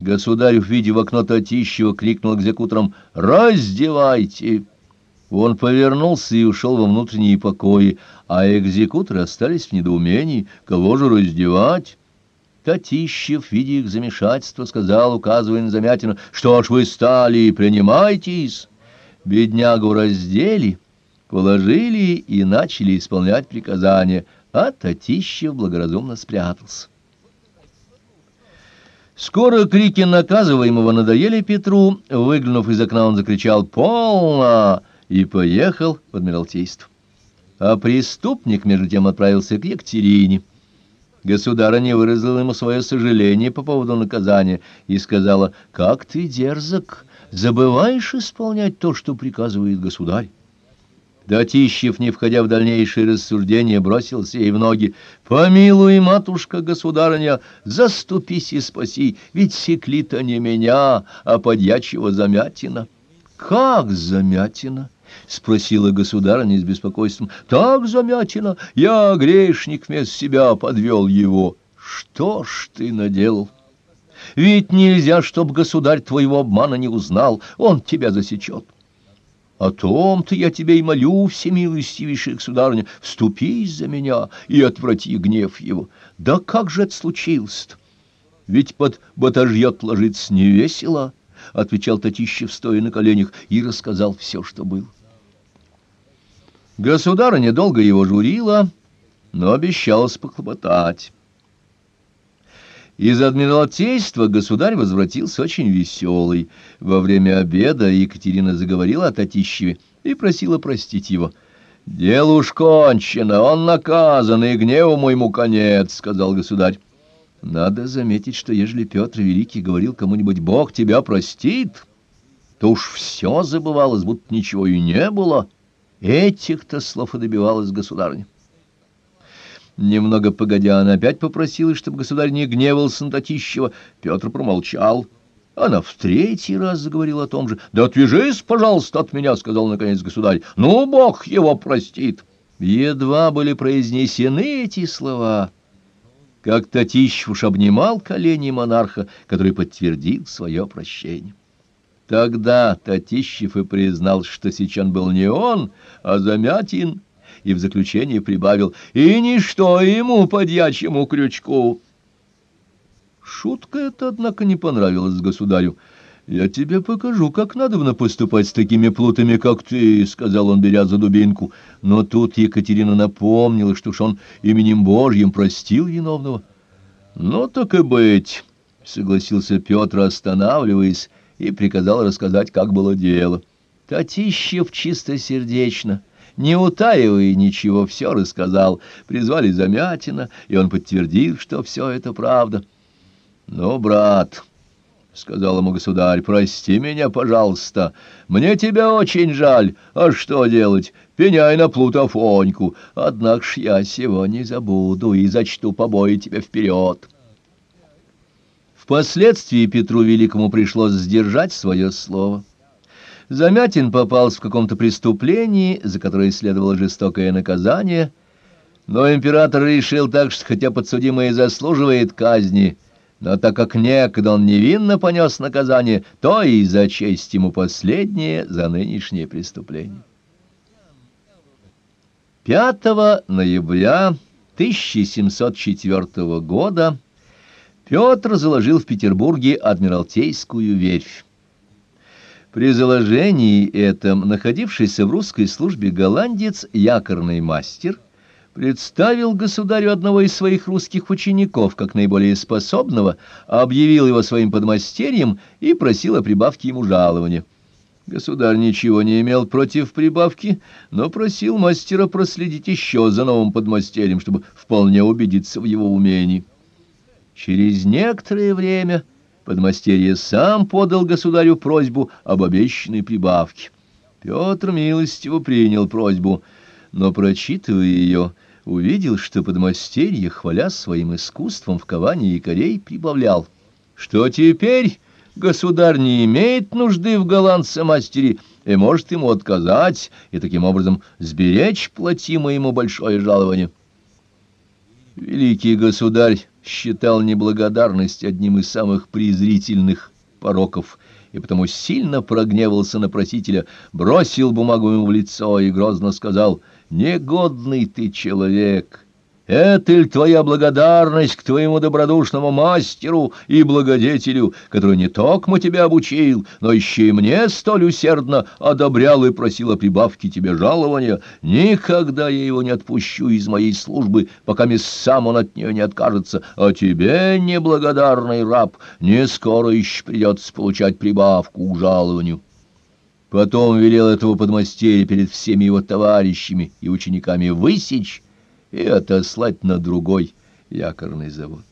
Государь, увидев окно Татищева, крикнул экзекуторам «Раздевайте!». Он повернулся и ушел во внутренние покои, а экзекуторы остались в недоумении. Кого же раздевать? Татищев, видя их замешательство, сказал, указывая на Замятина, «Что ж вы стали, принимайтесь!» Беднягу раздели, положили и начали исполнять приказания, а Татищев благоразумно спрятался. Скоро крики наказываемого надоели Петру. Выглянув из окна, он закричал «Полно!» и поехал в Адмиралтейство. А преступник, между тем, отправился к Екатерине. Государыня выразила ему свое сожаление по поводу наказания и сказала «Как ты дерзок! Забываешь исполнять то, что приказывает государь!» Татищев, не входя в дальнейшие рассуждения, бросился ей в ноги. «Помилуй, матушка, государыня, заступись и спаси, ведь секли-то не меня, а подьячего Замятина». «Как Замятина?» — спросила государыня с беспокойством. «Так, Замятина, я, грешник, вместо себя подвел его. Что ж ты наделал?» Ведь нельзя, чтоб государь твоего обмана не узнал, он тебя засечет. О том-то я тебе и молю, всемилостивейшая государыня, вступись за меня и отврати гнев его. Да как же это случилось-то? Ведь под батажьет ложиться невесело, — отвечал Татищев, стоя на коленях, и рассказал все, что было. Государыня долго его журила, но обещалась похлопотать. Из Адмиралтейства государь возвратился очень веселый. Во время обеда Екатерина заговорила о Татищеве и просила простить его. «Дело уж кончено, он наказан, и гневу моему конец», — сказал государь. «Надо заметить, что ежели Петр Великий говорил кому-нибудь «Бог тебя простит», то уж все забывалось, будто ничего и не было. Этих-то слов и добивалась государыня. Немного погодя, она опять попросила, чтобы государь не гневался на Татищева. Петр промолчал. Она в третий раз заговорила о том же. «Да отвяжись, пожалуйста, от меня», — сказал наконец государь. «Ну, Бог его простит». Едва были произнесены эти слова, как Татищев уж обнимал колени монарха, который подтвердил свое прощение. Тогда Татищев и признал, что сейчас был не он, а Замятин, и в заключение прибавил «И ничто ему, подьячему крючку». Шутка эта, однако, не понравилась государю. «Я тебе покажу, как надо поступать с такими плутами, как ты», — сказал он, беря за дубинку. Но тут Екатерина напомнила, что ж он именем Божьим простил виновного. «Ну, так и быть», — согласился Петр, останавливаясь, и приказал рассказать, как было дело. Татищев чистосердечно не утаивая ничего, все рассказал. Призвали Замятина, и он подтвердил, что все это правда. — Ну, брат, — сказал ему государь, — прости меня, пожалуйста. Мне тебя очень жаль. А что делать? Пеняй на Плутофоньку. Однако ж я сего не забуду и зачту побои тебе вперед. Впоследствии Петру Великому пришлось сдержать свое слово. Замятин попался в каком-то преступлении, за которое следовало жестокое наказание, но император решил так, что хотя подсудимый заслуживает казни, но так как некогда он невинно понес наказание, то и за честь ему последнее за нынешнее преступление. 5 ноября 1704 года Петр заложил в Петербурге Адмиралтейскую верфь. При заложении этом находившийся в русской службе голландец, якорный мастер, представил государю одного из своих русских учеников как наиболее способного, объявил его своим подмастерьем и просил о прибавке ему жалования. Государь ничего не имел против прибавки, но просил мастера проследить еще за новым подмастерьем, чтобы вполне убедиться в его умении. Через некоторое время подмастерье сам подал государю просьбу об обещанной прибавке. Петр милостиво принял просьбу, но, прочитывая ее, увидел, что подмастерье, хваля своим искусством в ковании якорей, прибавлял, что теперь государь не имеет нужды в голландце-мастере и может ему отказать и таким образом сберечь платимое ему большое жалование. Великий государь считал неблагодарность одним из самых презрительных пороков, и потому сильно прогневался на просителя, бросил бумагу ему в лицо и грозно сказал «Негодный ты человек!» Это ли твоя благодарность к твоему добродушному мастеру и благодетелю, который не только тебя обучил, но еще и мне столь усердно одобрял и просил о прибавке тебе жалования? Никогда я его не отпущу из моей службы, пока сам он от нее не откажется. А тебе, неблагодарный раб, не скоро еще придется получать прибавку к жалованию». Потом велел этого подмастерья перед всеми его товарищами и учениками высечь, и отослать на другой якорный завод.